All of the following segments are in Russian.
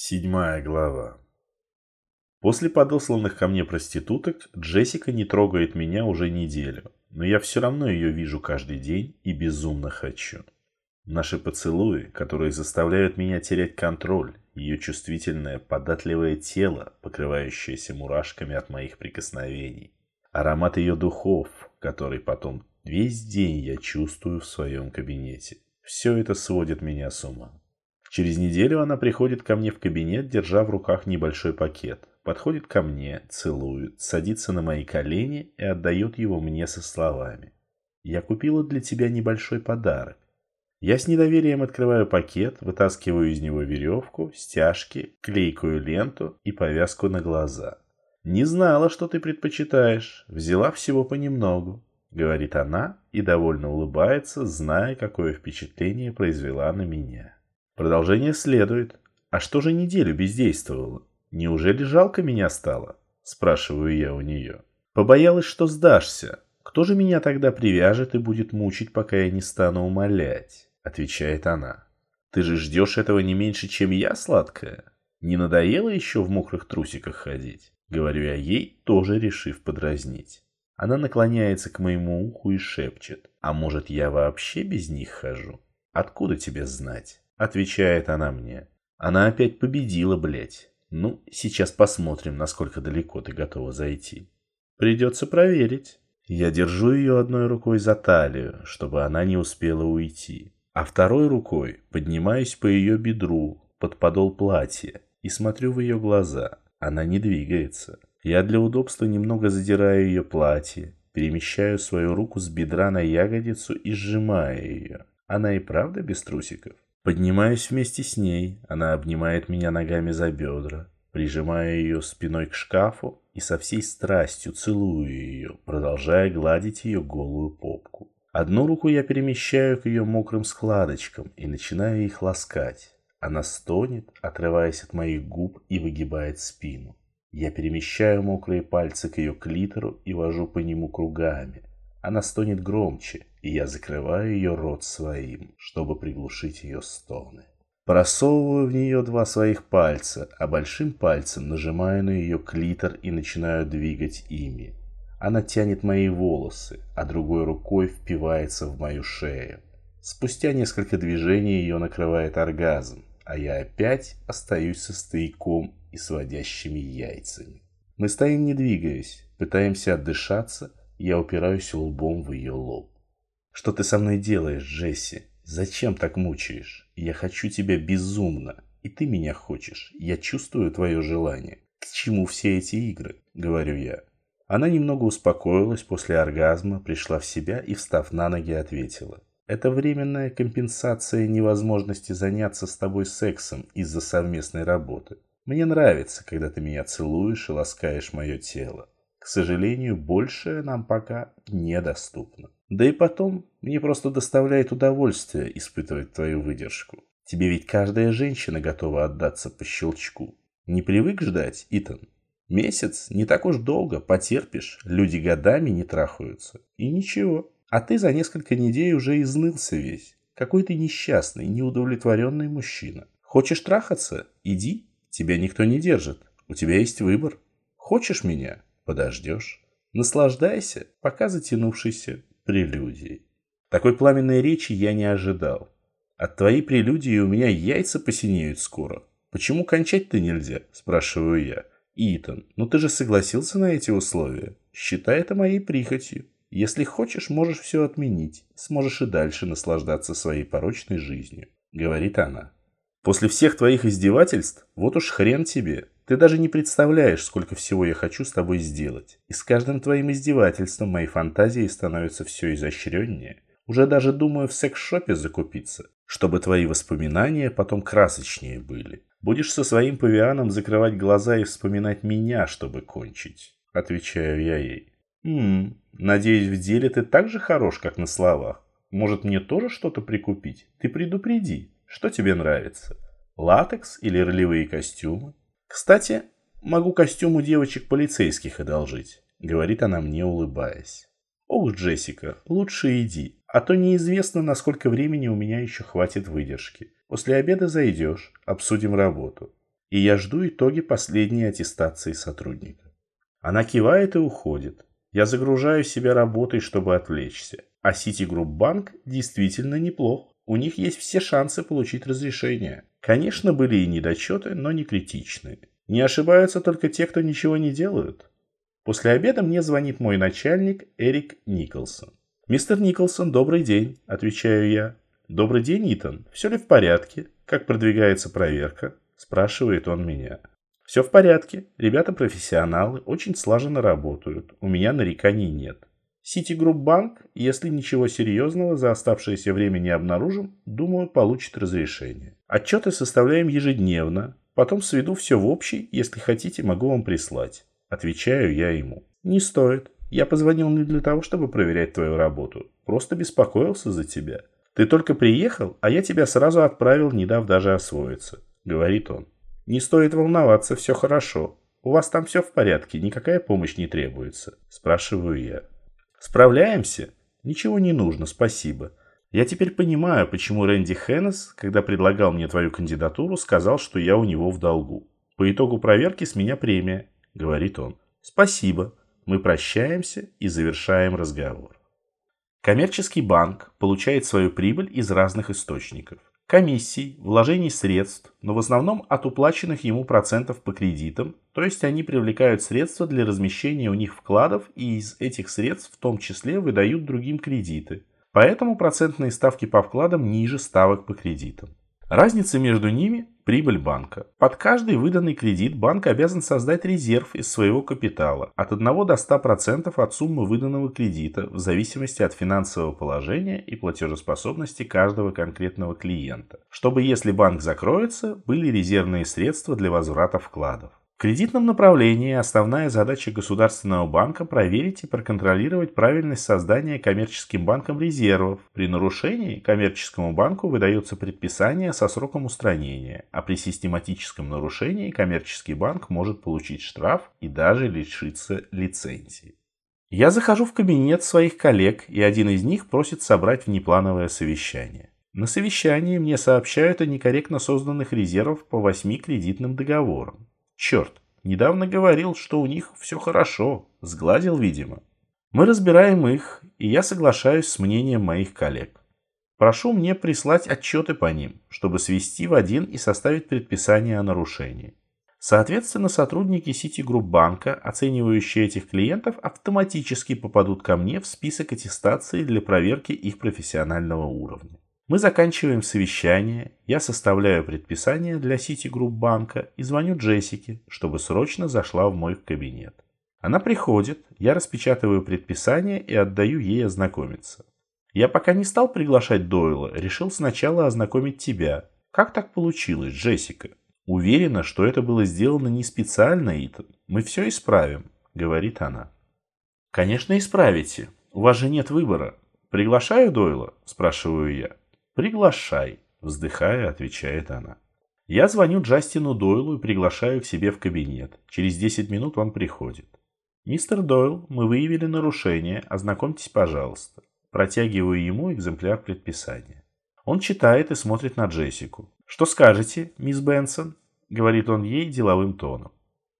Седьмая глава. После подосланных ко мне проституток Джессика не трогает меня уже неделю, но я все равно ее вижу каждый день и безумно хочу. Наши поцелуи, которые заставляют меня терять контроль, ее чувствительное, податливое тело, покрывающееся мурашками от моих прикосновений, аромат ее духов, который потом весь день я чувствую в своем кабинете. Все это сводит меня с ума. Через неделю она приходит ко мне в кабинет, держа в руках небольшой пакет. Подходит ко мне, целует, садится на мои колени и отдает его мне со словами. «Я купила для тебя небольшой подарок». Я с недоверием открываю пакет, вытаскиваю из него веревку, стяжки, клейкую ленту и повязку на глаза. «Не знала, что ты предпочитаешь. Взяла всего понемногу», — говорит она и довольно улыбается, зная, какое впечатление произвела на меня. Продолжение следует. А что же неделю бездействовала? Неужели жалко меня стало? Спрашиваю я у нее. Побоялась, что сдашься. Кто же меня тогда привяжет и будет мучить, пока я не стану умолять? Отвечает она. Ты же ждешь этого не меньше, чем я, сладкая? Не надоело еще в мокрых трусиках ходить? Говорю я ей, тоже решив подразнить. Она наклоняется к моему уху и шепчет. А может, я вообще без них хожу? Откуда тебе знать? Отвечает она мне. Она опять победила, блядь. Ну, сейчас посмотрим, насколько далеко ты готова зайти. Придется проверить. Я держу ее одной рукой за талию, чтобы она не успела уйти. А второй рукой поднимаюсь по ее бедру, под подол платья, и смотрю в ее глаза. Она не двигается. Я для удобства немного задираю ее платье, перемещаю свою руку с бедра на ягодицу и сжимаю ее. Она и правда без трусиков? Поднимаюсь вместе с ней, она обнимает меня ногами за бедра, прижимая ее спиной к шкафу и со всей страстью целую ее, продолжая гладить ее голую попку. Одну руку я перемещаю к ее мокрым складочкам и начинаю их ласкать. Она стонет, отрываясь от моих губ и выгибает спину. Я перемещаю мокрые пальцы к ее клитору и вожу по нему кругами. Она стонет громче, и я закрываю ее рот своим, чтобы приглушить ее стоны. Просовываю в нее два своих пальца, а большим пальцем нажимаю на ее клитор и начинаю двигать ими. Она тянет мои волосы, а другой рукой впивается в мою шею. Спустя несколько движений ее накрывает оргазм, а я опять остаюсь со стояком и сводящими яйцами. Мы стоим не двигаясь, пытаемся отдышаться, я упираюсь лбом в ее лоб. Что ты со мной делаешь, Джесси? Зачем так мучаешь? Я хочу тебя безумно. И ты меня хочешь. Я чувствую твое желание. К чему все эти игры? Говорю я. Она немного успокоилась после оргазма, пришла в себя и, встав на ноги, ответила. Это временная компенсация невозможности заняться с тобой сексом из-за совместной работы. Мне нравится, когда ты меня целуешь и ласкаешь мое тело. К сожалению, большее нам пока недоступно. Да и потом, мне просто доставляет удовольствие испытывать твою выдержку. Тебе ведь каждая женщина готова отдаться по щелчку. Не привык ждать, Итан? Месяц? Не так уж долго, потерпишь. Люди годами не трахаются. И ничего. А ты за несколько недель уже изнылся весь. Какой ты несчастный, неудовлетворенный мужчина. Хочешь трахаться? Иди. Тебя никто не держит. У тебя есть выбор. Хочешь меня? Подождешь. Наслаждайся, пока затянувшийся прелюдией. Такой пламенной речи я не ожидал. От твоей прелюдии у меня яйца посинеют скоро. Почему кончать-то нельзя? Спрашиваю я. Итан, ну ты же согласился на эти условия. Считай это моей прихотью. Если хочешь, можешь все отменить. Сможешь и дальше наслаждаться своей порочной жизнью. Говорит она. После всех твоих издевательств, вот уж хрен тебе. Ты даже не представляешь, сколько всего я хочу с тобой сделать. И с каждым твоим издевательством мои фантазии становятся все изощреннее. Уже даже думаю в секс-шопе закупиться, чтобы твои воспоминания потом красочнее были. Будешь со своим павианом закрывать глаза и вспоминать меня, чтобы кончить. Отвечаю я ей. «Ммм, надеюсь, в деле ты так же хорош, как на словах. Может, мне тоже что-то прикупить? Ты предупреди, что тебе нравится? Латекс или ролевые костюмы? Кстати, могу костюм у девочек полицейских одолжить, говорит она мне, улыбаясь. Ох, Джессика, лучше иди, а то неизвестно, насколько времени у меня еще хватит выдержки. После обеда зайдешь, обсудим работу. и я жду итоги последней аттестации сотрудника. Она кивает и уходит. Я загружаю себя работой, чтобы отвлечься. А Citigroup Bank действительно неплох. У них есть все шансы получить разрешение. Конечно, были и недочеты, но не критичные. Не ошибаются только те, кто ничего не делают. После обеда мне звонит мой начальник Эрик Николсон. «Мистер Николсон, добрый день», – отвечаю я. «Добрый день, Итан. Все ли в порядке? Как продвигается проверка?» – спрашивает он меня. «Все в порядке. Ребята профессионалы, очень слаженно работают. У меня нареканий нет. Citigroup Bank, если ничего серьезного за оставшееся время не обнаружим, думаю, получит разрешение. Отчеты составляем ежедневно. Потом сведу все в общий, если хотите, могу вам прислать. Отвечаю я ему. Не стоит. Я позвонил не для того, чтобы проверять твою работу. Просто беспокоился за тебя. Ты только приехал, а я тебя сразу отправил, не дав даже освоиться. Говорит он. Не стоит волноваться, все хорошо. У вас там все в порядке, никакая помощь не требуется. Спрашиваю я. Справляемся? Ничего не нужно, спасибо. Я теперь понимаю, почему Рэнди Хеннес, когда предлагал мне твою кандидатуру, сказал, что я у него в долгу. По итогу проверки с меня премия, говорит он. Спасибо. Мы прощаемся и завершаем разговор. Коммерческий банк получает свою прибыль из разных источников. Комиссий, вложений средств, но в основном от уплаченных ему процентов по кредитам, то есть они привлекают средства для размещения у них вкладов и из этих средств в том числе выдают другим кредиты. Поэтому процентные ставки по вкладам ниже ставок по кредитам. Разница между ними – прибыль банка. Под каждый выданный кредит банк обязан создать резерв из своего капитала от 1 до 100% от суммы выданного кредита в зависимости от финансового положения и платежеспособности каждого конкретного клиента, чтобы если банк закроется, были резервные средства для возврата вкладов. В кредитном направлении основная задача Государственного банка – проверить и проконтролировать правильность создания коммерческим банком резервов. При нарушении коммерческому банку выдается предписание со сроком устранения, а при систематическом нарушении коммерческий банк может получить штраф и даже лишиться лицензии. Я захожу в кабинет своих коллег, и один из них просит собрать внеплановое совещание. На совещании мне сообщают о некорректно созданных резервах по восьми кредитным договорам. Черт, недавно говорил, что у них все хорошо. Сгладил, видимо. Мы разбираем их, и я соглашаюсь с мнением моих коллег. Прошу мне прислать отчеты по ним, чтобы свести в один и составить предписание о нарушении. Соответственно, сотрудники Citigroup банка, оценивающие этих клиентов, автоматически попадут ко мне в список аттестации для проверки их профессионального уровня. Мы заканчиваем совещание, я составляю предписание для Citigroup банка и звоню Джессике, чтобы срочно зашла в мой кабинет. Она приходит, я распечатываю предписание и отдаю ей ознакомиться. Я пока не стал приглашать Дойла, решил сначала ознакомить тебя. Как так получилось, Джессика? Уверена, что это было сделано не специально, Итан. Мы все исправим, говорит она. Конечно, исправите. У вас же нет выбора. Приглашаю Дойла? Спрашиваю я. «Приглашай», – вздыхая, отвечает она. Я звоню Джастину Дойлу и приглашаю к себе в кабинет. Через 10 минут он приходит. «Мистер Дойл, мы выявили нарушение, ознакомьтесь, пожалуйста». Протягиваю ему экземпляр предписания. Он читает и смотрит на Джессику. «Что скажете, мисс Бенсон?» – говорит он ей деловым тоном.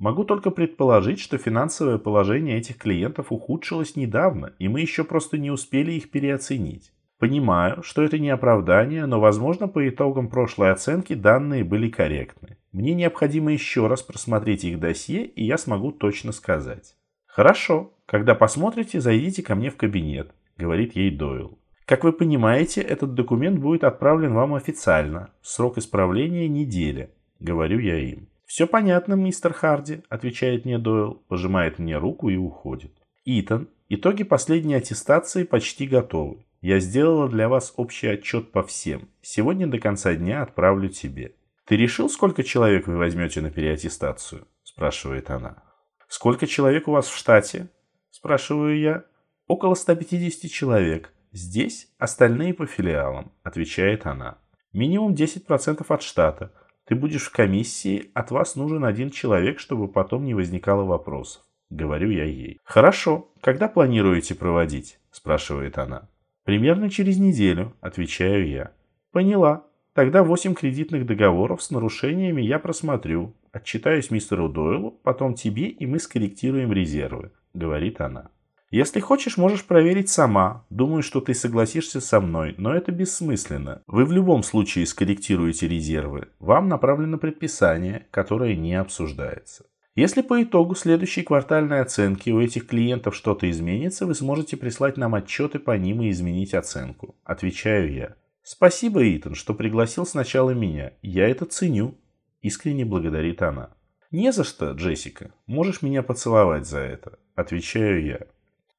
«Могу только предположить, что финансовое положение этих клиентов ухудшилось недавно, и мы еще просто не успели их переоценить. Понимаю, что это не оправдание, но, возможно, по итогам прошлой оценки данные были корректны. Мне необходимо еще раз просмотреть их досье, и я смогу точно сказать. «Хорошо. Когда посмотрите, зайдите ко мне в кабинет», — говорит ей Дойл. «Как вы понимаете, этот документ будет отправлен вам официально. Срок исправления – неделя», — говорю я им. «Все понятно, мистер Харди», — отвечает мне Дойл, пожимает мне руку и уходит. «Итан, итоги последней аттестации почти готовы. Я сделала для вас общий отчет по всем. Сегодня до конца дня отправлю тебе. Ты решил, сколько человек вы возьмете на переаттестацию? Спрашивает она. Сколько человек у вас в штате? Спрашиваю я. Около 150 человек. Здесь остальные по филиалам, отвечает она. Минимум 10% от штата. Ты будешь в комиссии, от вас нужен один человек, чтобы потом не возникало вопросов. Говорю я ей. Хорошо, когда планируете проводить? Спрашивает она. «Примерно через неделю», – отвечаю я. «Поняла. Тогда восемь кредитных договоров с нарушениями я просмотрю, отчитаюсь мистеру Дойлу, потом тебе, и мы скорректируем резервы», — говорит она. Если хочешь, можешь проверить сама. Думаю, что ты согласишься со мной, но это бессмысленно. Вы в любом случае скорректируете резервы. Вам направлено предписание, которое не обсуждается. Если по итогу следующей квартальной оценки у этих клиентов что-то изменится, вы сможете прислать нам отчеты по ним и изменить оценку. Отвечаю я. Спасибо, Итан, что пригласил сначала меня. Я это ценю. Искренне благодарит она. Не за что, Джессика. Можешь меня поцеловать за это. Отвечаю я.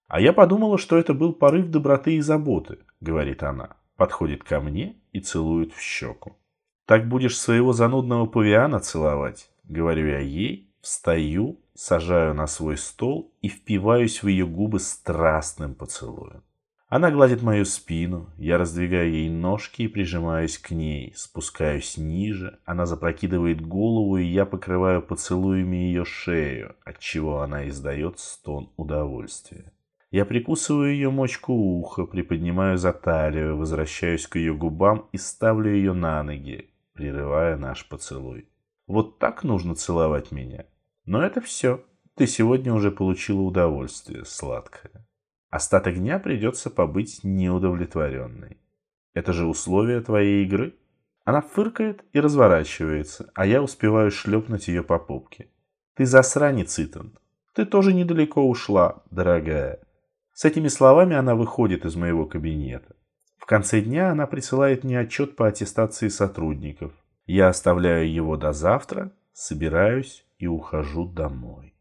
А я подумала, что это был порыв доброты и заботы, говорит она. Подходит ко мне и целует в щеку. Так будешь своего занудного павиана целовать, говорю я ей, встаю, сажаю на свой стол и впиваюсь в ее губы страстным поцелуем. Она гладит мою спину, я раздвигаю ей ножки и прижимаюсь к ней, спускаюсь ниже, она запрокидывает голову, и я покрываю поцелуями ее шею, отчего она издает стон удовольствия. Я прикусываю ее мочку уха, приподнимаю за талию, возвращаюсь к ее губам и ставлю ее на ноги, прерывая наш поцелуй. Вот так нужно целовать меня. Но это все. Ты сегодня уже получила удовольствие, сладкое. Остаток дня придется побыть неудовлетворенной. Это же условия твоей игры. Она фыркает и разворачивается, а я успеваю шлепнуть ее по попке. Ты засранец, Итан. Ты тоже недалеко ушла, дорогая. С этими словами она выходит из моего кабинета. В конце дня она присылает мне отчет по аттестации сотрудников. Я оставляю его до завтра, собираюсь и ухожу домой.